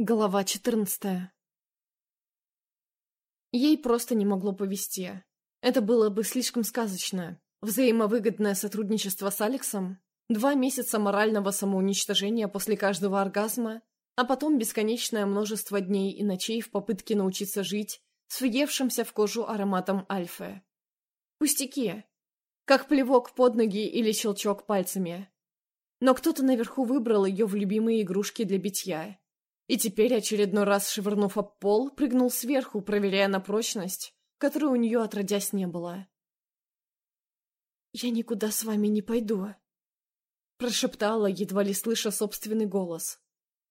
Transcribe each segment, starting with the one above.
Глава 14 Ей просто не могло повезти. Это было бы слишком сказочно. Взаимовыгодное сотрудничество с Алексом, два месяца морального самоуничтожения после каждого оргазма, а потом бесконечное множество дней и ночей в попытке научиться жить с въевшимся в кожу ароматом альфы. Пустяки. Как плевок под ноги или щелчок пальцами. Но кто-то наверху выбрал ее в любимые игрушки для битья и теперь, очередной раз швырнув об пол, прыгнул сверху, проверяя на прочность, которой у нее отродясь не было. «Я никуда с вами не пойду», — прошептала, едва ли слыша собственный голос.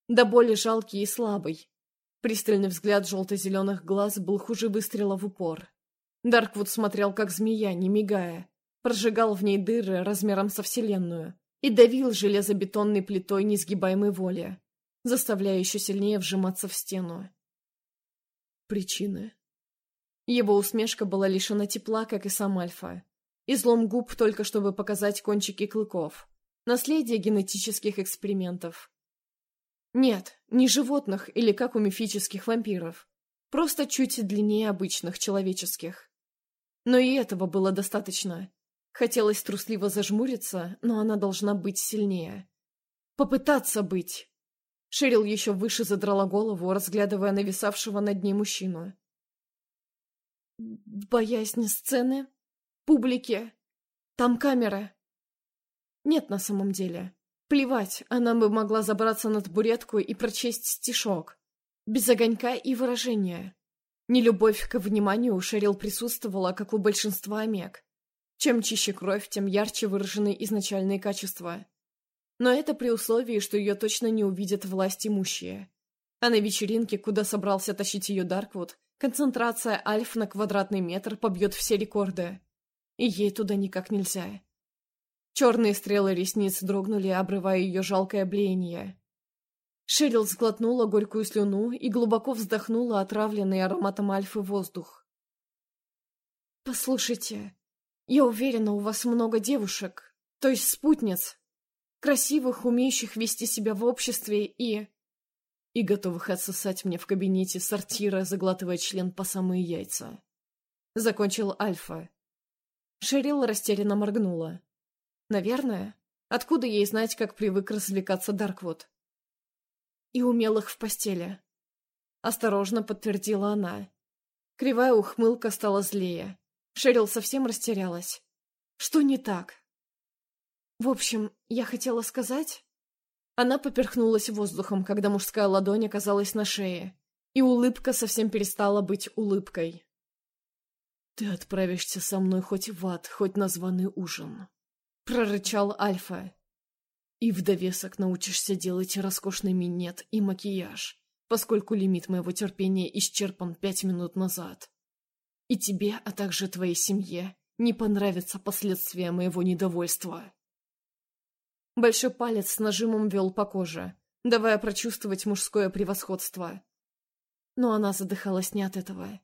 Да более жалкий и слабый. Пристальный взгляд желто-зеленых глаз был хуже выстрела в упор. Дарквуд смотрел, как змея, не мигая, прожигал в ней дыры размером со Вселенную и давил железобетонной плитой несгибаемой воли заставляя еще сильнее вжиматься в стену. Причины. Его усмешка была лишена тепла, как и сам Альфа. Излом губ только чтобы показать кончики клыков. Наследие генетических экспериментов. Нет, не животных или как у мифических вампиров. Просто чуть длиннее обычных человеческих. Но и этого было достаточно. Хотелось трусливо зажмуриться, но она должна быть сильнее. Попытаться быть. Шерил еще выше задрала голову, разглядывая нависавшего над ней мужчину. «Боязнь сцены? Публики? Там камера?» «Нет, на самом деле. Плевать, она бы могла забраться на табуретку и прочесть стишок. Без огонька и выражения. Нелюбовь к вниманию у Шерил присутствовала, как у большинства омег. Чем чище кровь, тем ярче выражены изначальные качества. Но это при условии, что ее точно не увидят власть имущие. А на вечеринке, куда собрался тащить ее Дарквуд, концентрация альф на квадратный метр побьет все рекорды. И ей туда никак нельзя. Черные стрелы ресниц дрогнули, обрывая ее жалкое блеяние. Шерил сглотнула горькую слюну и глубоко вздохнула отравленный ароматом альфы воздух. «Послушайте, я уверена, у вас много девушек, то есть спутниц, красивых, умеющих вести себя в обществе и... И готовых отсосать мне в кабинете сортира, заглатывая член по самые яйца. Закончил Альфа. Шерил растерянно моргнула. Наверное. Откуда ей знать, как привык развлекаться Дарквуд? И умелых в постели. Осторожно подтвердила она. Кривая ухмылка стала злее. Шерил совсем растерялась. Что не так? В общем, я хотела сказать... Она поперхнулась воздухом, когда мужская ладонь оказалась на шее, и улыбка совсем перестала быть улыбкой. «Ты отправишься со мной хоть в ад, хоть на званый ужин», — прорычал Альфа. «И в довесок научишься делать роскошный минет и макияж, поскольку лимит моего терпения исчерпан пять минут назад. И тебе, а также твоей семье, не понравятся последствия моего недовольства». Большой палец с нажимом вел по коже, давая прочувствовать мужское превосходство. Но она задыхалась не от этого.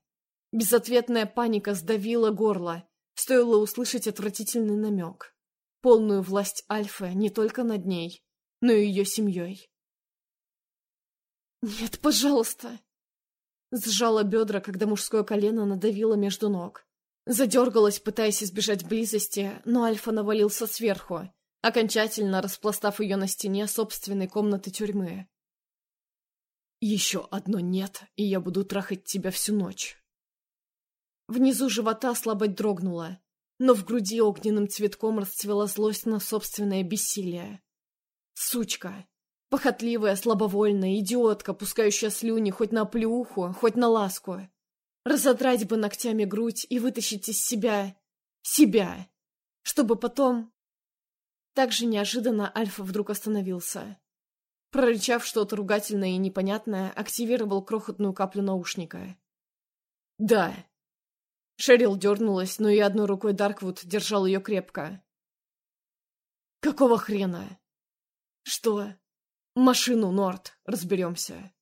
Безответная паника сдавила горло, стоило услышать отвратительный намек. Полную власть Альфы не только над ней, но и ее семьей. «Нет, пожалуйста!» Сжала бедра, когда мужское колено надавило между ног. Задергалась, пытаясь избежать близости, но Альфа навалился сверху, окончательно распластав ее на стене собственной комнаты тюрьмы. «Еще одно нет, и я буду трахать тебя всю ночь». Внизу живота слабость дрогнула, но в груди огненным цветком расцвела злость на собственное бессилие. Сучка! Похотливая, слабовольная, идиотка, пускающая слюни хоть на плюху, хоть на ласку. Разодрать бы ногтями грудь и вытащить из себя... себя! Чтобы потом так же неожиданно Альфа вдруг остановился. Прорычав что-то ругательное и непонятное, активировал крохотную каплю наушника. «Да». Шерил дернулась, но и одной рукой Дарквуд держал ее крепко. «Какого хрена?» «Что?» «Машину, Норт, разберемся».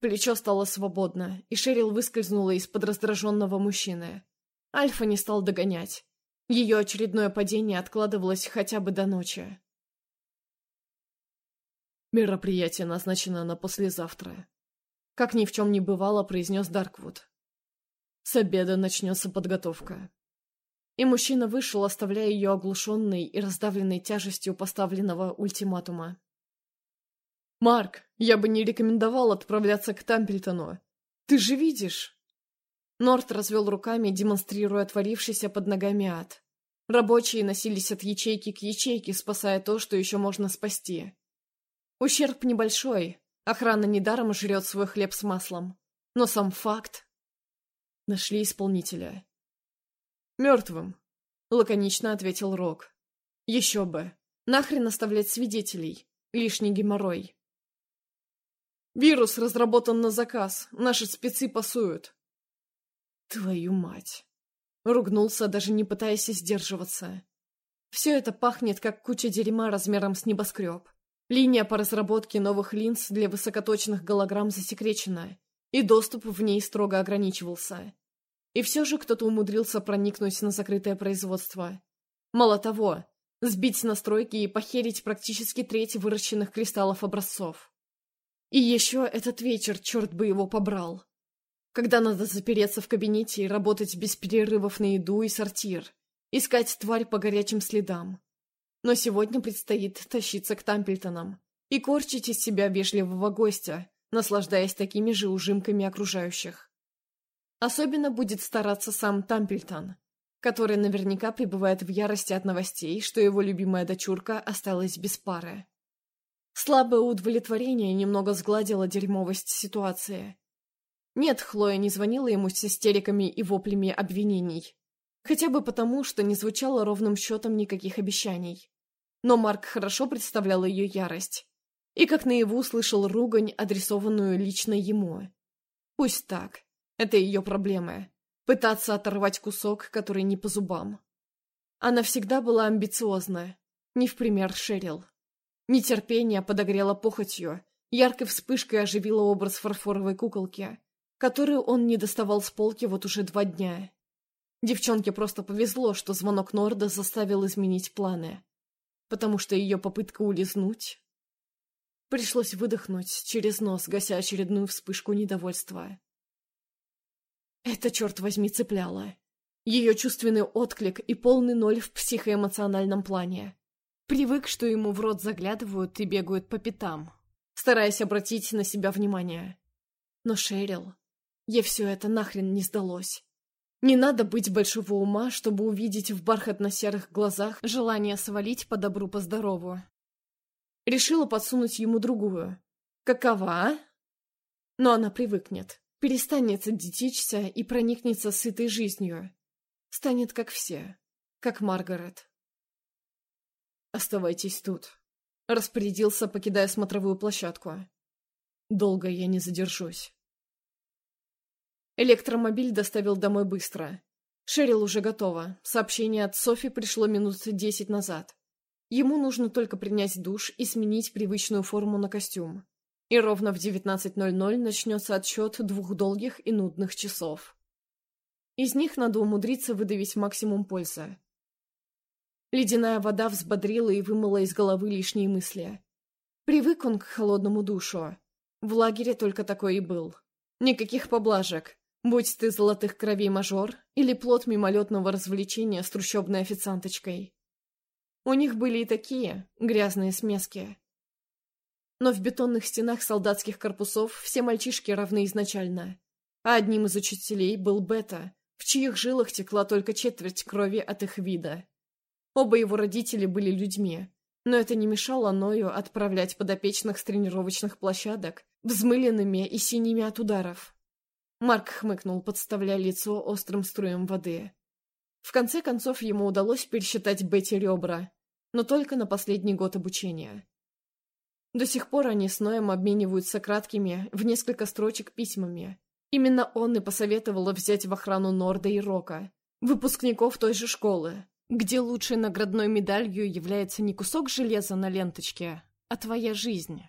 Плечо стало свободно, и Шерил выскользнула из-под раздраженного мужчины. Альфа не стал догонять. Ее очередное падение откладывалось хотя бы до ночи. Мероприятие назначено на послезавтра. Как ни в чем не бывало, произнес Дарквуд. С обеда начнется подготовка. И мужчина вышел, оставляя ее оглушенной и раздавленной тяжестью поставленного ультиматума. «Марк, я бы не рекомендовал отправляться к Тампельтону. Ты же видишь?» Норт развел руками, демонстрируя творившийся под ногами ад. Рабочие носились от ячейки к ячейке, спасая то, что еще можно спасти. Ущерб небольшой, охрана недаром жрет свой хлеб с маслом. Но сам факт... Нашли исполнителя. «Мертвым», — лаконично ответил Рок. «Еще бы. Нахрен оставлять свидетелей. Лишний геморрой». «Вирус разработан на заказ. Наши спецы пасуют». «Твою мать!» Ругнулся, даже не пытаясь сдерживаться. Все это пахнет, как куча дерьма размером с небоскреб. Линия по разработке новых линз для высокоточных голограмм засекречена, и доступ в ней строго ограничивался. И все же кто-то умудрился проникнуть на закрытое производство. Мало того, сбить настройки и похерить практически треть выращенных кристаллов образцов. И еще этот вечер, черт бы его побрал когда надо запереться в кабинете и работать без перерывов на еду и сортир, искать тварь по горячим следам. Но сегодня предстоит тащиться к Тампельтонам и корчить из себя вежливого гостя, наслаждаясь такими же ужимками окружающих. Особенно будет стараться сам Тампельтон, который наверняка пребывает в ярости от новостей, что его любимая дочурка осталась без пары. Слабое удовлетворение немного сгладило дерьмовость ситуации, нет, Хлоя не звонила ему с истериками и воплями обвинений. Хотя бы потому, что не звучало ровным счетом никаких обещаний. Но Марк хорошо представлял ее ярость. И как наяву слышал ругань, адресованную лично ему. Пусть так. Это ее проблемы. Пытаться оторвать кусок, который не по зубам. Она всегда была амбициозна. Не в пример Шерил. Нетерпение подогрело похотью, яркой вспышкой оживило образ фарфоровой куколки которую он не доставал с полки вот уже два дня. Девчонке просто повезло, что звонок Норда заставил изменить планы, потому что ее попытка улизнуть... Пришлось выдохнуть через нос, гася очередную вспышку недовольства. Это, черт возьми, цепляло. Ее чувственный отклик и полный ноль в психоэмоциональном плане. Привык, что ему в рот заглядывают и бегают по пятам, стараясь обратить на себя внимание. Но Шерил... Ей все это нахрен не сдалось. Не надо быть большого ума, чтобы увидеть в бархатно-серых глазах желание свалить по добру, по здорову. Решила подсунуть ему другую. Какова, а? Но она привыкнет, перестанет детичься и проникнется сытой жизнью. Станет как все, как Маргарет. «Оставайтесь тут», — распорядился, покидая смотровую площадку. «Долго я не задержусь». Электромобиль доставил домой быстро. Шерил уже готова. Сообщение от Софи пришло минут десять назад. Ему нужно только принять душ и сменить привычную форму на костюм. И ровно в 19.00 начнется отсчет двух долгих и нудных часов. Из них надо умудриться выдавить максимум пользы. Ледяная вода взбодрила и вымыла из головы лишние мысли. Привык он к холодному душу. В лагере только такой и был. Никаких поблажек. Будь ты золотых кровей мажор или плод мимолетного развлечения с трущобной официанточкой. У них были и такие грязные смески. Но в бетонных стенах солдатских корпусов все мальчишки равны изначально. А одним из учителей был Бета, в чьих жилах текла только четверть крови от их вида. Оба его родители были людьми, но это не мешало Ною отправлять подопечных с тренировочных площадок взмыленными и синими от ударов. Марк хмыкнул, подставляя лицо острым струем воды. В конце концов, ему удалось пересчитать Бетти ребра, но только на последний год обучения. До сих пор они с Ноем обмениваются краткими, в несколько строчек письмами. Именно он и посоветовал взять в охрану Норда и Рока, выпускников той же школы, где лучшей наградной медалью является не кусок железа на ленточке, а твоя жизнь.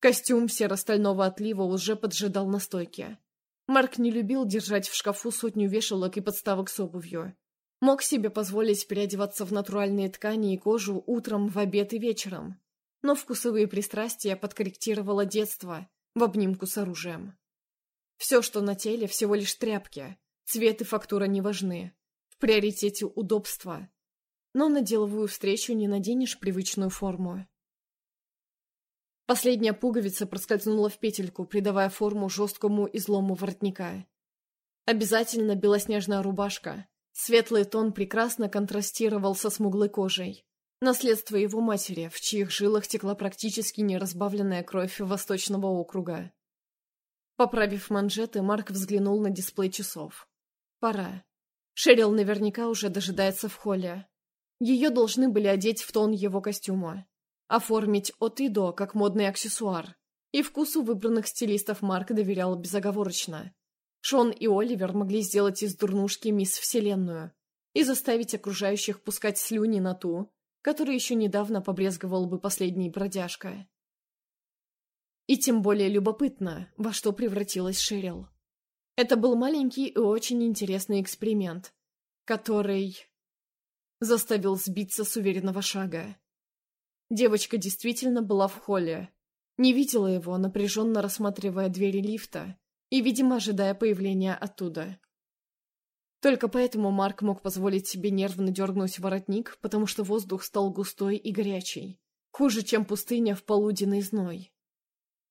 Костюм серо-стального отлива уже поджидал на стойке. Марк не любил держать в шкафу сотню вешалок и подставок с обувью. Мог себе позволить переодеваться в натуральные ткани и кожу утром, в обед и вечером. но вкусовые пристрастия подкорректировало детство в обнимку с оружием. Все, что на теле, всего лишь тряпки, цвет и фактура не важны, в приоритете удобства. Но на деловую встречу не наденешь привычную форму. Последняя пуговица проскользнула в петельку, придавая форму жесткому излому воротника. Обязательно белоснежная рубашка. Светлый тон прекрасно контрастировал со смуглой кожей. Наследство его матери, в чьих жилах текла практически неразбавленная кровь Восточного округа. Поправив манжеты, Марк взглянул на дисплей часов. Пора. Шерил наверняка уже дожидается в холле. Ее должны были одеть в тон его костюма. Оформить от и до, как модный аксессуар. И вкусу выбранных стилистов Марк доверял безоговорочно. Шон и Оливер могли сделать из дурнушки мисс Вселенную и заставить окружающих пускать слюни на ту, который еще недавно побрезговал бы последний бродяжка. И тем более любопытно, во что превратилась Шерил. Это был маленький и очень интересный эксперимент, который заставил сбиться с уверенного шага. Девочка действительно была в холле. Не видела его, напряженно рассматривая двери лифта и, видимо, ожидая появления оттуда. Только поэтому Марк мог позволить себе нервно дернуть воротник, потому что воздух стал густой и горячий. Хуже, чем пустыня в полуденный зной.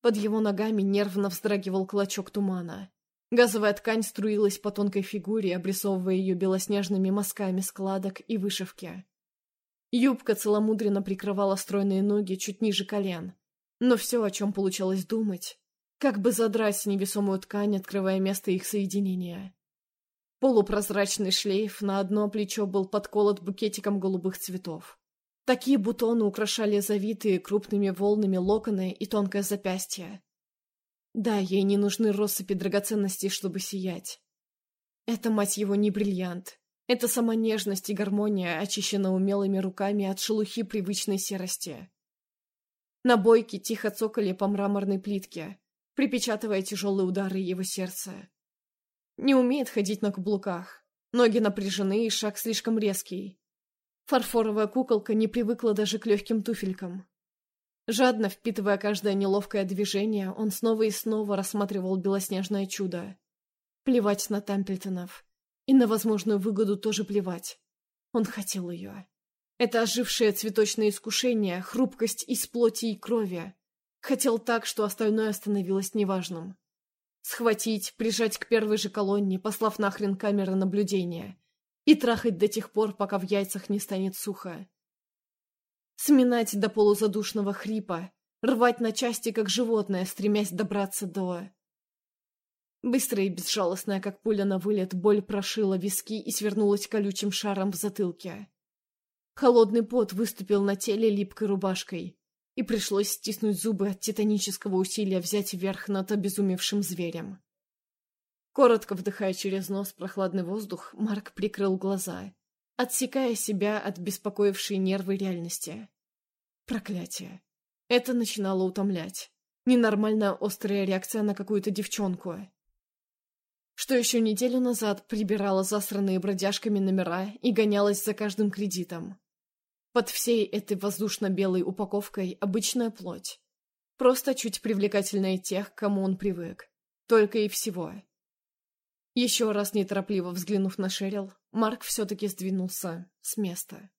Под его ногами нервно вздрагивал клочок тумана. Газовая ткань струилась по тонкой фигуре, обрисовывая ее белоснежными мазками складок и вышивки. Юбка целомудренно прикрывала стройные ноги чуть ниже колен. Но все, о чем получалось думать, как бы задрать невесомую ткань, открывая место их соединения. Полупрозрачный шлейф на одно плечо был подколот букетиком голубых цветов. Такие бутоны украшали завитые крупными волнами локоны и тонкое запястье. Да, ей не нужны россыпи драгоценностей, чтобы сиять. Это, мать его, не бриллиант. Это сама нежность и гармония, очищена умелыми руками от шелухи привычной серости. На бойке тихо цокали по мраморной плитке, припечатывая тяжелые удары его сердца. Не умеет ходить на каблуках. Ноги напряжены и шаг слишком резкий. Фарфоровая куколка не привыкла даже к легким туфелькам. Жадно впитывая каждое неловкое движение, он снова и снова рассматривал белоснежное чудо. Плевать на Тампельтонов. И на возможную выгоду тоже плевать. Он хотел ее. Это ожившее цветочное искушение, хрупкость из плоти и крови. Хотел так, что остальное становилось неважным. Схватить, прижать к первой же колонне, послав нахрен камеры наблюдения. И трахать до тех пор, пока в яйцах не станет сухо. Сминать до полузадушного хрипа, рвать на части, как животное, стремясь добраться до... Быстрая и безжалостная, как пуля на вылет, боль прошила виски и свернулась колючим шаром в затылке. Холодный пот выступил на теле липкой рубашкой, и пришлось стиснуть зубы от титанического усилия взять верх над обезумевшим зверем. Коротко вдыхая через нос прохладный воздух, Марк прикрыл глаза, отсекая себя от беспокоившей нервы реальности. Проклятие. Это начинало утомлять. Ненормальная острая реакция на какую-то девчонку. Что еще неделю назад прибирала засранные бродяжками номера и гонялась за каждым кредитом. Под всей этой воздушно-белой упаковкой обычная плоть. Просто чуть привлекательнее тех, к кому он привык. Только и всего. Еще раз неторопливо взглянув на Шерил, Марк все-таки сдвинулся с места.